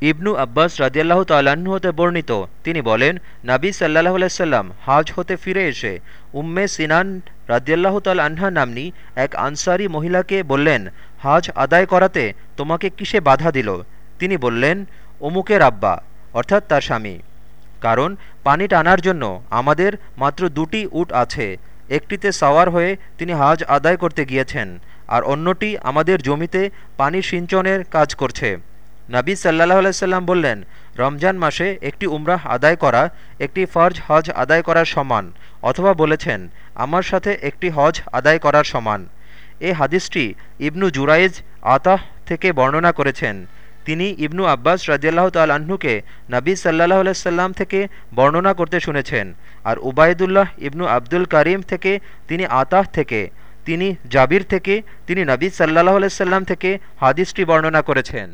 ইবনু আব্বাস রাজিয়াল্লাহ তাল্লাহ্ন হতে বর্ণিত। তিনি বলেন, নাবী সাল্লাহ আলাইসাল্লাম হাজ হতে ফিরে এসে উম্মে সিনান রাজিয়াল্লাহ তাল আহ্না নামনি এক আনসারি মহিলাকে বললেন, হাজ আদায় করাতে তোমাকে কিসে বাধা দিল? তিনি বললেন, অমুকের আব্বা, অর্থাৎ তার স্বামী। কারণ পানি টানার জন্য আমাদের মাত্র দুটি উট আছে, একটিতে সাওয়ার হয়ে তিনি হাজ আদায় করতে গিয়েছেন, আর অন্যটি আমাদের জমিতে পানি সিঞ্চনের কাজ করছে। নাবী সাল্লাহ আলাইসাল্লাম বললেন, রমজান মাসে একটি উমরাহ আদায় করা, একটি ফরজ হজ আদায় করার সমান, অথবা বলেছেন, আমার সাথে একটি হজ আদায় করার সমান। এ হাদিসটি ইবনু জুরাইজ আতাহ থেকে বর্ণনা করেছেন। তিনি ইবনু আব্বাস রাজিয়াল্লাহ তাল্লাহ্নকে নবী সাল্লাহ আলাইসাল্লাম থেকে বর্ণনা করতে শুনেছেন আর উবায়দুল্লাহ ইবনু আব্দুল করিম থেকে তিনি আতাহ থেকে, তিনি জাবির থেকে, তিনি নবী সাল্লাহ আলাইসাল্লাম থেকে হাদিসটি বর্ণনা করেছেন।